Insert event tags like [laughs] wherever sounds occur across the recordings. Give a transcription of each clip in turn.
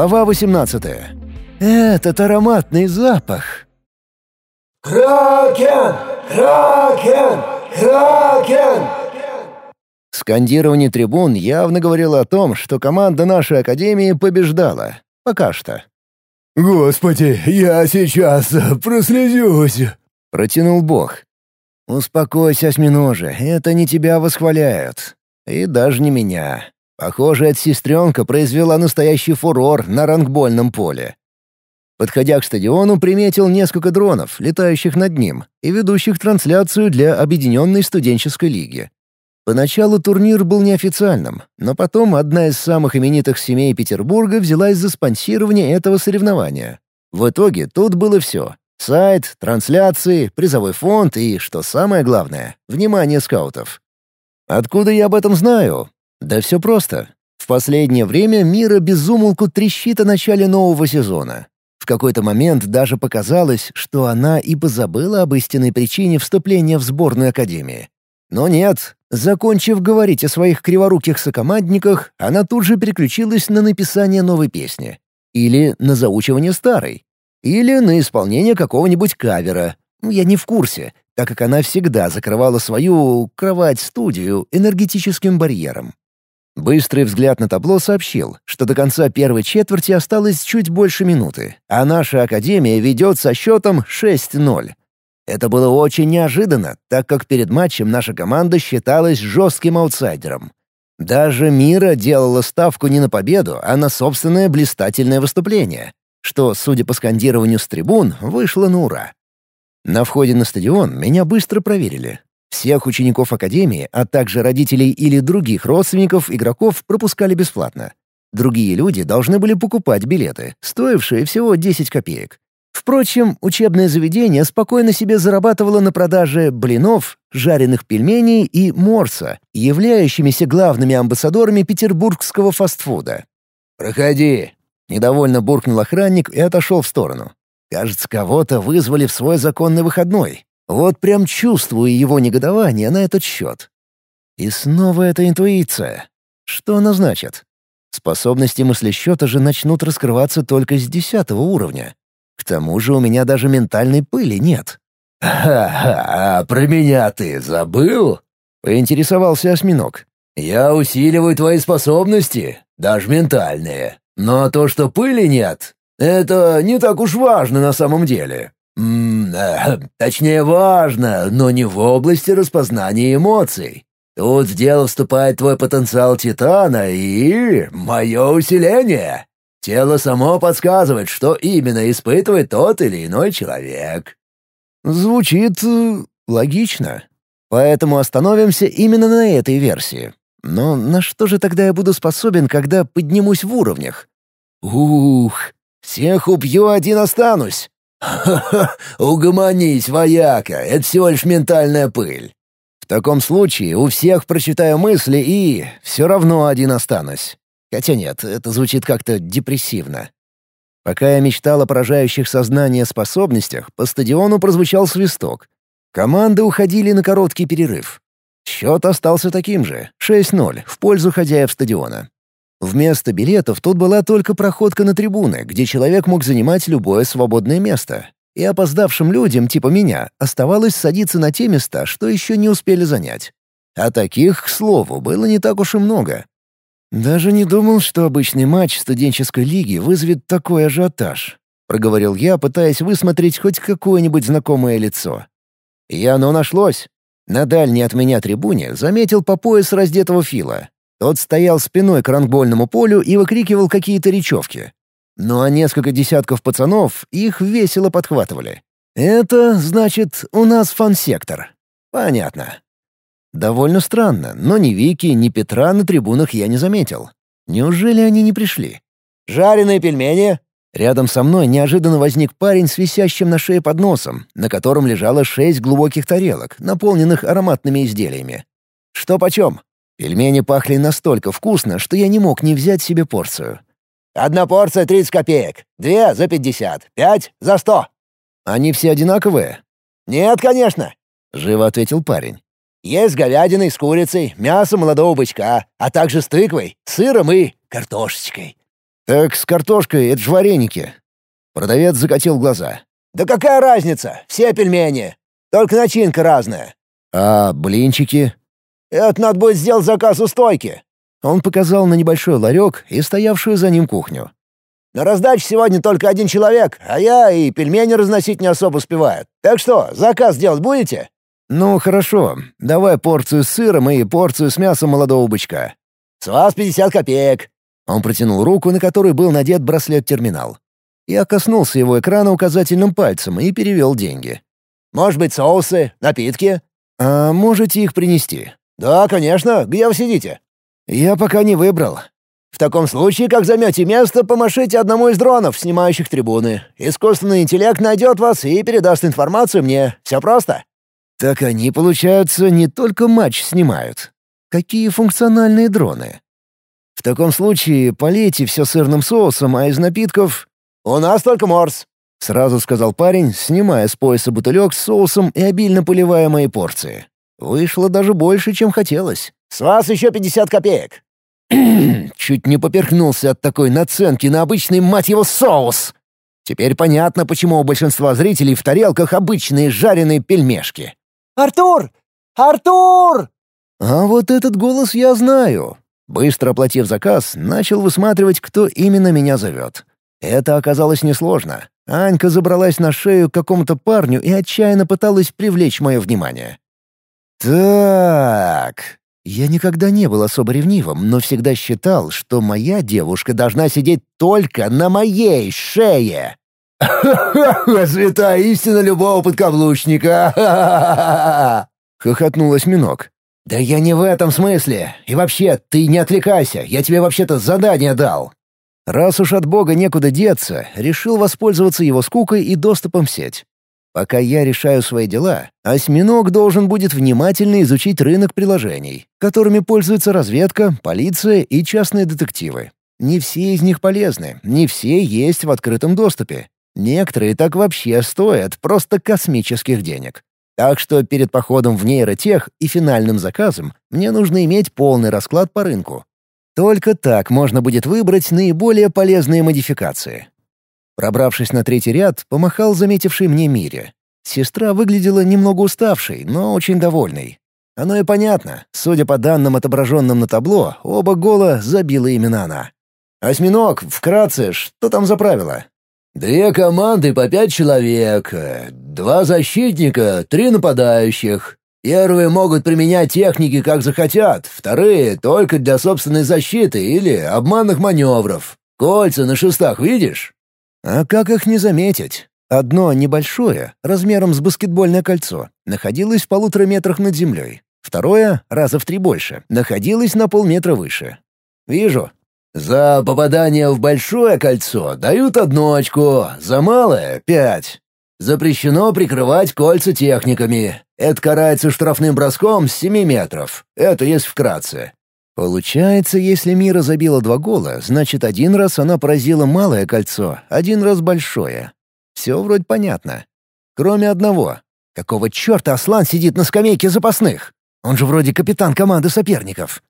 Глава 18. Этот ароматный запах. «Кракен! Кракен! Кракен!» Скандирование трибун явно говорило о том, что команда нашей академии побеждала. Пока что. «Господи, я сейчас прослезюсь!» — протянул бог. «Успокойся, осьминоже, это не тебя восхваляют. И даже не меня. Похоже, эта сестренка произвела настоящий фурор на рангбольном поле. Подходя к стадиону, приметил несколько дронов, летающих над ним, и ведущих трансляцию для Объединенной студенческой лиги. Поначалу турнир был неофициальным, но потом одна из самых именитых семей Петербурга взялась за спонсирование этого соревнования. В итоге тут было все. Сайт, трансляции, призовой фонд и, что самое главное, внимание скаутов. Откуда я об этом знаю? Да все просто. В последнее время мира безумолку трещит о начале нового сезона. В какой-то момент даже показалось, что она и позабыла об истинной причине вступления в сборную Академии. Но нет, закончив говорить о своих криворуких сокомандниках, она тут же переключилась на написание новой песни. Или на заучивание старой. Или на исполнение какого-нибудь кавера. Я не в курсе, так как она всегда закрывала свою кровать-студию энергетическим барьером. Быстрый взгляд на табло сообщил, что до конца первой четверти осталось чуть больше минуты, а наша Академия ведет со счетом 6-0. Это было очень неожиданно, так как перед матчем наша команда считалась жестким аутсайдером. Даже Мира делала ставку не на победу, а на собственное блистательное выступление, что, судя по скандированию с трибун, вышло на ура. На входе на стадион меня быстро проверили. Всех учеников Академии, а также родителей или других родственников игроков пропускали бесплатно. Другие люди должны были покупать билеты, стоившие всего 10 копеек. Впрочем, учебное заведение спокойно себе зарабатывало на продаже блинов, жареных пельменей и морса, являющимися главными амбассадорами петербургского фастфуда. «Проходи!» — недовольно буркнул охранник и отошел в сторону. Кажется, кого-то вызвали в свой законный выходной. Вот прям чувствую его негодование на этот счет. И снова эта интуиция. Что она значит? Способности мыслесчета же начнут раскрываться только с десятого уровня. К тому же у меня даже ментальной пыли нет. «Ха-ха, а про меня ты забыл?» — поинтересовался осьминог. «Я усиливаю твои способности, даже ментальные. Но то, что пыли нет, это не так уж важно на самом деле. Точнее, важно, но не в области распознания эмоций. Тут в дело вступает твой потенциал Титана и мое усиление. Тело само подсказывает, что именно испытывает тот или иной человек. Звучит э, логично. Поэтому остановимся именно на этой версии. Но на что же тогда я буду способен, когда поднимусь в уровнях? Ух, всех убью, один останусь. «Ха-ха! [laughs] Угомонись, вояка! Это всего лишь ментальная пыль!» «В таком случае у всех прочитаю мысли и... все равно один останусь. Хотя нет, это звучит как-то депрессивно». Пока я мечтал о поражающих сознание способностях, по стадиону прозвучал свисток. Команды уходили на короткий перерыв. Счет остался таким же — 6-0 в пользу хозяев стадиона. Вместо билетов тут была только проходка на трибуны, где человек мог занимать любое свободное место. И опоздавшим людям, типа меня, оставалось садиться на те места, что еще не успели занять. А таких, к слову, было не так уж и много. «Даже не думал, что обычный матч студенческой лиги вызовет такой ажиотаж», — проговорил я, пытаясь высмотреть хоть какое-нибудь знакомое лицо. И оно нашлось. На дальней от меня трибуне заметил по пояс раздетого Фила. Тот стоял спиной к рангбольному полю и выкрикивал какие-то речевки. Ну а несколько десятков пацанов их весело подхватывали. «Это, значит, у нас фан-сектор». «Понятно». Довольно странно, но ни Вики, ни Петра на трибунах я не заметил. Неужели они не пришли? «Жареные пельмени?» Рядом со мной неожиданно возник парень с висящим на шее подносом, на котором лежало шесть глубоких тарелок, наполненных ароматными изделиями. «Что почем?» Пельмени пахли настолько вкусно, что я не мог не взять себе порцию. «Одна порция — 30 копеек, две — за 50, пять — за 100». «Они все одинаковые?» «Нет, конечно», — живо ответил парень. «Есть с говядиной, с курицей, мясо молодого бычка, а также с тыквой, сыром и картошечкой». «Так с картошкой — это ж вареники». Продавец закатил глаза. «Да какая разница? Все пельмени. Только начинка разная». «А блинчики?» «Это надо будет сделать заказ у стойки». Он показал на небольшой ларек и стоявшую за ним кухню. «На раздаче сегодня только один человек, а я и пельмени разносить не особо успеваю. Так что, заказ делать будете?» «Ну, хорошо. Давай порцию с сыром и порцию с мясом молодого бычка». «С вас пятьдесят копеек». Он протянул руку, на которой был надет браслет-терминал. Я коснулся его экрана указательным пальцем и перевел деньги. «Может быть, соусы, напитки?» «А можете их принести?» «Да, конечно. Где вы сидите?» «Я пока не выбрал». «В таком случае, как займете место, помашите одному из дронов, снимающих трибуны. Искусственный интеллект найдет вас и передаст информацию мне. Все просто». Так они, получается, не только матч снимают. Какие функциональные дроны? В таком случае полейте все сырным соусом, а из напитков... «У нас только морс», — сразу сказал парень, снимая с пояса бутылек с соусом и обильно поливая мои порции. Вышло даже больше, чем хотелось. «С вас еще пятьдесят копеек». [clears throat] Чуть не поперхнулся от такой наценки на обычный, мать его, соус. Теперь понятно, почему у большинства зрителей в тарелках обычные жареные пельмешки. «Артур! Артур!» А вот этот голос я знаю. Быстро оплатив заказ, начал высматривать, кто именно меня зовет. Это оказалось несложно. Анька забралась на шею к какому-то парню и отчаянно пыталась привлечь мое внимание. «Так...» Я никогда не был особо ревнивым, но всегда считал, что моя девушка должна сидеть только на моей шее. «Ха-ха-ха! [laughs] Святая истина любого подкаблучника! [laughs] хохотнул осьминог. «Да я не в этом смысле. И вообще, ты не отвлекайся, я тебе вообще-то задание дал». Раз уж от бога некуда деться, решил воспользоваться его скукой и доступом в сеть. Пока я решаю свои дела, осьминог должен будет внимательно изучить рынок приложений, которыми пользуется разведка, полиция и частные детективы. Не все из них полезны, не все есть в открытом доступе. Некоторые так вообще стоят просто космических денег. Так что перед походом в нейротех и финальным заказом мне нужно иметь полный расклад по рынку. Только так можно будет выбрать наиболее полезные модификации. Пробравшись на третий ряд, помахал заметившей мне Мире. Сестра выглядела немного уставшей, но очень довольной. Оно и понятно. Судя по данным, отображенным на табло, оба гола забила именно она. «Осьминог, вкратце, что там за правила?» «Две команды по пять человек, два защитника, три нападающих. Первые могут применять техники как захотят, вторые — только для собственной защиты или обманных маневров. Кольца на шестах видишь?» А как их не заметить? Одно небольшое, размером с баскетбольное кольцо, находилось в полутора метрах над землей. Второе, раза в три больше, находилось на полметра выше. «Вижу». «За попадание в большое кольцо дают одну очко, за малое — пять. Запрещено прикрывать кольца техниками. Это карается штрафным броском с семи метров. Это есть вкратце. Получается, если Мира забила два гола, значит, один раз она поразила малое кольцо, один раз большое. Все вроде понятно. Кроме одного. Какого черта Аслан сидит на скамейке запасных? Он же вроде капитан команды соперников.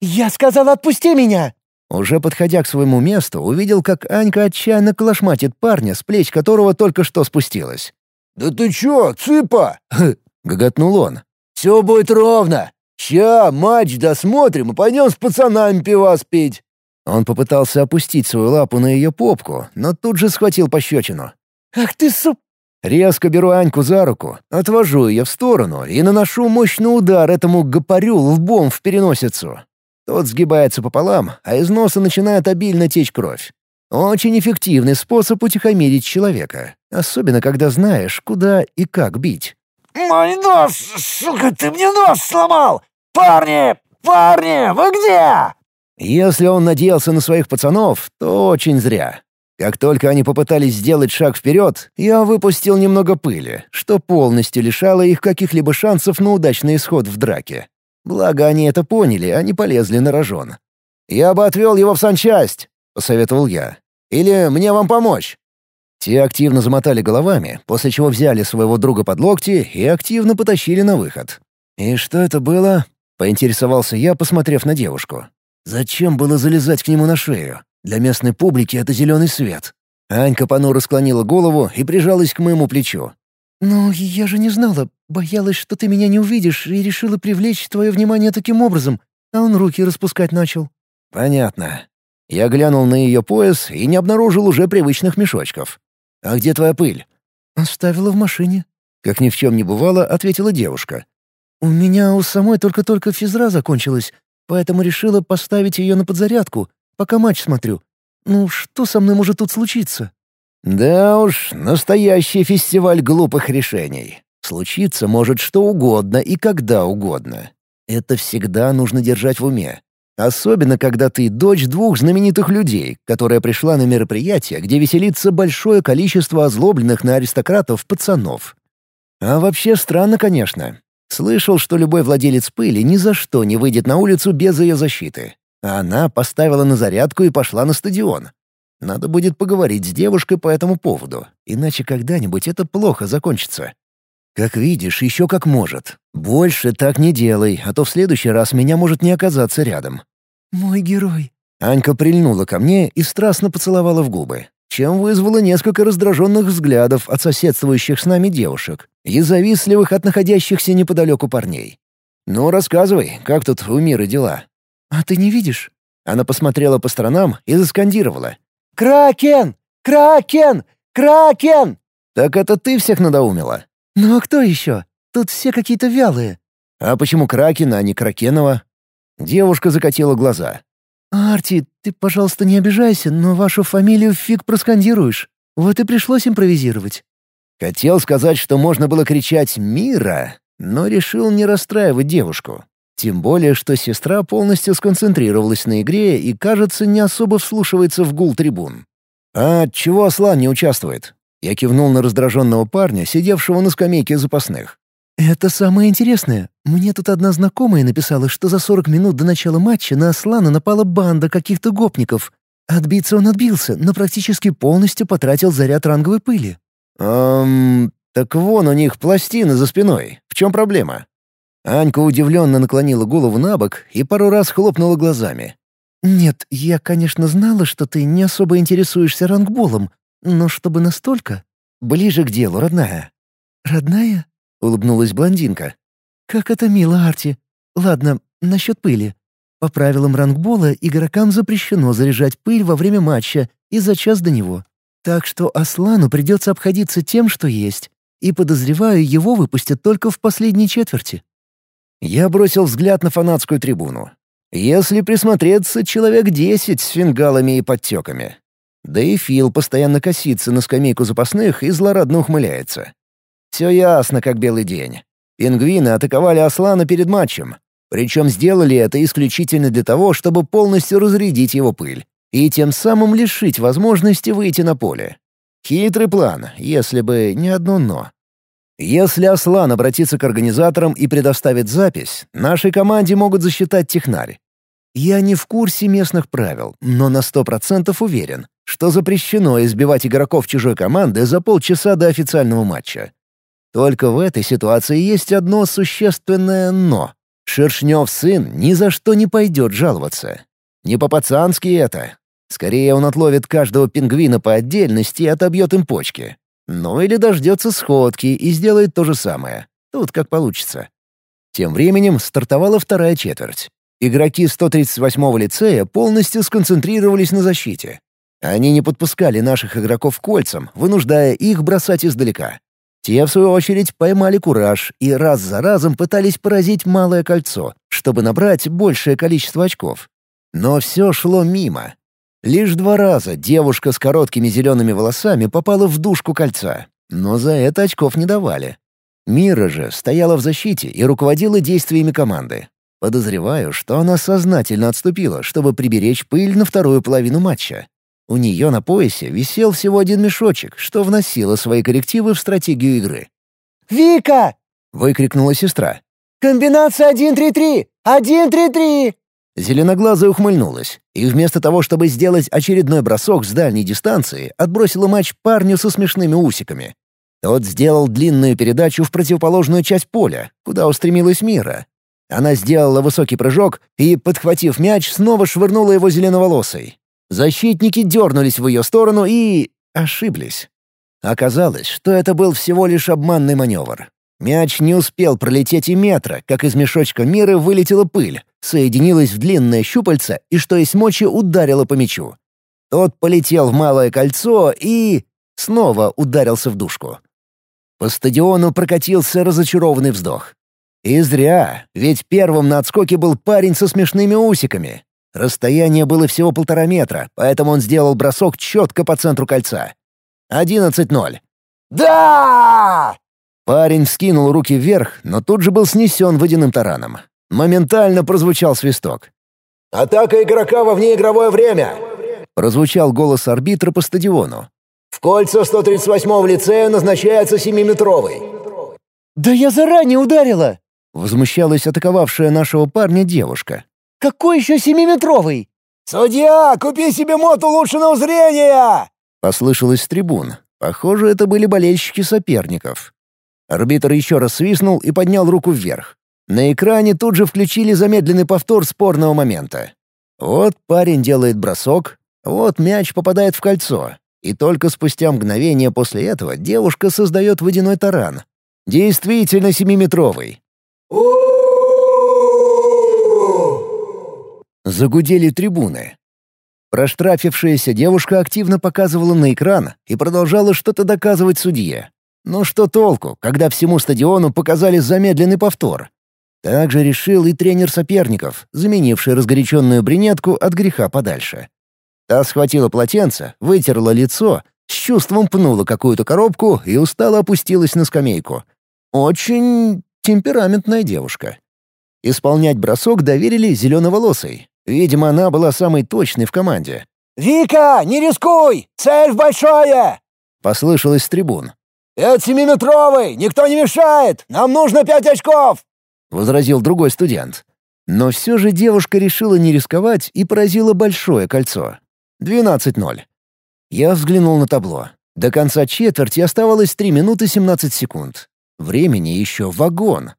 «Я сказал, отпусти меня!» Уже подходя к своему месту, увидел, как Анька отчаянно клашматит парня, с плеч которого только что спустилась. «Да ты чё, цыпа?» [laughs] — гоготнул он. «Все будет ровно. «Ща матч досмотрим и пойдем с пацанами пивас пить». Он попытался опустить свою лапу на ее попку, но тут же схватил пощечину. «Ах ты, суп!» Резко беру Аньку за руку, отвожу ее в сторону и наношу мощный удар этому гопарю лбом в переносицу. Тот сгибается пополам, а из носа начинает обильно течь кровь. Очень эффективный способ утихомирить человека, особенно когда знаешь, куда и как бить. «Мой нос! Сука, ты мне нос сломал! Парни! Парни! Вы где?» Если он надеялся на своих пацанов, то очень зря. Как только они попытались сделать шаг вперед, я выпустил немного пыли, что полностью лишало их каких-либо шансов на удачный исход в драке. Благо они это поняли, а не полезли на рожон. «Я бы отвел его в санчасть», — посоветовал я. «Или мне вам помочь?» Те активно замотали головами, после чего взяли своего друга под локти и активно потащили на выход. «И что это было?» — поинтересовался я, посмотрев на девушку. «Зачем было залезать к нему на шею? Для местной публики это зеленый свет». Анька понуро склонила голову и прижалась к моему плечу. «Ну, я же не знала. Боялась, что ты меня не увидишь, и решила привлечь твое внимание таким образом. А он руки распускать начал». «Понятно». Я глянул на ее пояс и не обнаружил уже привычных мешочков. «А где твоя пыль?» «Оставила в машине». Как ни в чем не бывало, ответила девушка. «У меня у самой только-только физра закончилась, поэтому решила поставить ее на подзарядку, пока матч смотрю. Ну, что со мной может тут случиться?» «Да уж, настоящий фестиваль глупых решений. Случиться может что угодно и когда угодно. Это всегда нужно держать в уме. Особенно, когда ты дочь двух знаменитых людей, которая пришла на мероприятие, где веселится большое количество озлобленных на аристократов пацанов. А вообще странно, конечно. Слышал, что любой владелец пыли ни за что не выйдет на улицу без ее защиты. А она поставила на зарядку и пошла на стадион. Надо будет поговорить с девушкой по этому поводу, иначе когда-нибудь это плохо закончится. Как видишь, еще как может. Больше так не делай, а то в следующий раз меня может не оказаться рядом. «Мой герой». Анька прильнула ко мне и страстно поцеловала в губы, чем вызвала несколько раздраженных взглядов от соседствующих с нами девушек и завистливых от находящихся неподалеку парней. «Ну, рассказывай, как тут у мира дела?» «А ты не видишь?» Она посмотрела по сторонам и заскандировала. «Кракен! Кракен! Кракен!» «Так это ты всех надоумила?» «Ну а кто еще? Тут все какие-то вялые». «А почему Кракен, а не Кракенова?» Девушка закатила глаза. «Арти, ты, пожалуйста, не обижайся, но вашу фамилию фиг проскандируешь. Вот и пришлось импровизировать». Хотел сказать, что можно было кричать «Мира», но решил не расстраивать девушку. Тем более, что сестра полностью сконцентрировалась на игре и, кажется, не особо вслушивается в гул трибун. «А чего Аслан не участвует?» Я кивнул на раздраженного парня, сидевшего на скамейке запасных. «Это самое интересное. Мне тут одна знакомая написала, что за 40 минут до начала матча на Аслана напала банда каких-то гопников. Отбиться он отбился, но практически полностью потратил заряд ранговой пыли». «Эм... Так вон у них пластины за спиной. В чем проблема?» Анька удивленно наклонила голову на бок и пару раз хлопнула глазами. «Нет, я, конечно, знала, что ты не особо интересуешься рангболом, но чтобы настолько...» «Ближе к делу, родная». «Родная?» — улыбнулась блондинка. «Как это мило, Арти. Ладно, насчет пыли. По правилам рангбола игрокам запрещено заряжать пыль во время матча и за час до него. Так что Аслану придется обходиться тем, что есть. И, подозреваю, его выпустят только в последней четверти». Я бросил взгляд на фанатскую трибуну. Если присмотреться, человек десять с фингалами и подтеками. Да и Фил постоянно косится на скамейку запасных и злорадно ухмыляется. Все ясно, как белый день. Пингвины атаковали Аслана перед матчем. Причем сделали это исключительно для того, чтобы полностью разрядить его пыль и тем самым лишить возможности выйти на поле. Хитрый план, если бы не одно «но». Если Аслан обратится к организаторам и предоставит запись, нашей команде могут засчитать технарь. Я не в курсе местных правил, но на сто процентов уверен, что запрещено избивать игроков чужой команды за полчаса до официального матча. Только в этой ситуации есть одно существенное «но». Шершнев сын ни за что не пойдет жаловаться. Не по-пацански это. Скорее он отловит каждого пингвина по отдельности и отобьет им почки. Ну или дождется сходки и сделает то же самое. Тут как получится. Тем временем стартовала вторая четверть. Игроки 138-го лицея полностью сконцентрировались на защите. Они не подпускали наших игроков кольцам, вынуждая их бросать издалека. Те, в свою очередь, поймали кураж и раз за разом пытались поразить малое кольцо, чтобы набрать большее количество очков. Но все шло мимо. Лишь два раза девушка с короткими зелеными волосами попала в дужку кольца, но за это очков не давали. Мира же стояла в защите и руководила действиями команды. Подозреваю, что она сознательно отступила, чтобы приберечь пыль на вторую половину матча. У нее на поясе висел всего один мешочек, что вносило свои коррективы в стратегию игры. «Вика!» — выкрикнула сестра. «Комбинация 1-3-3! 1-3-3!» Зеленоглазая ухмыльнулась, и вместо того, чтобы сделать очередной бросок с дальней дистанции, отбросила матч парню со смешными усиками. Тот сделал длинную передачу в противоположную часть поля, куда устремилась Мира, она сделала высокий прыжок и, подхватив мяч, снова швырнула его зеленоволосой. Защитники дернулись в ее сторону и... ошиблись. Оказалось, что это был всего лишь обманный маневр. Мяч не успел пролететь и метра, как из мешочка мира вылетела пыль, соединилась в длинное щупальце и, что есть мочи, ударила по мячу. Тот полетел в малое кольцо и... снова ударился в дужку. По стадиону прокатился разочарованный вздох. И зря, ведь первым на отскоке был парень со смешными усиками. Расстояние было всего полтора метра, поэтому он сделал бросок четко по центру кольца. Одиннадцать ноль. «Да!» Парень вскинул руки вверх, но тут же был снесен водяным тараном. Моментально прозвучал свисток. «Атака игрока во внеигровое время!» Прозвучал голос арбитра по стадиону. «В кольца 138-го лицея назначается семиметровый». «Да я заранее ударила!» — возмущалась атаковавшая нашего парня девушка. «Какой еще семиметровый?» «Судья, купи себе мод улучшенного зрения!» — послышалось с трибун. Похоже, это были болельщики соперников. Арбитр еще раз свистнул и поднял руку вверх. На экране тут же включили замедленный повтор спорного момента. Вот парень делает бросок, вот мяч попадает в кольцо, и только спустя мгновение после этого девушка создает водяной таран. Действительно семиметровый. Загудели трибуны. Проштрафившаяся девушка активно показывала на экран и продолжала что-то доказывать судье. Но что толку, когда всему стадиону показали замедленный повтор? Также решил и тренер соперников, заменивший разгоряченную брюнетку от греха подальше. Та схватила полотенце, вытерла лицо, с чувством пнула какую-то коробку и устало опустилась на скамейку. Очень темпераментная девушка. Исполнять бросок доверили зеленоволосой. Видимо, она была самой точной в команде. «Вика, не рискуй! Цель большая!» — послышалось с трибун. «Это семиметровый! Никто не мешает! Нам нужно пять очков!» — возразил другой студент. Но все же девушка решила не рисковать и поразила большое кольцо. 12-0. Я взглянул на табло. До конца четверти оставалось 3 минуты 17 секунд. Времени еще вагон.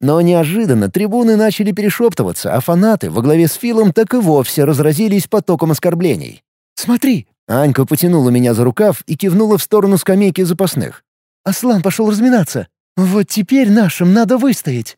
Но неожиданно трибуны начали перешептываться, а фанаты во главе с Филом так и вовсе разразились потоком оскорблений. «Смотри!» Анька потянула меня за рукав и кивнула в сторону скамейки запасных. «Аслан пошел разминаться. Вот теперь нашим надо выстоять».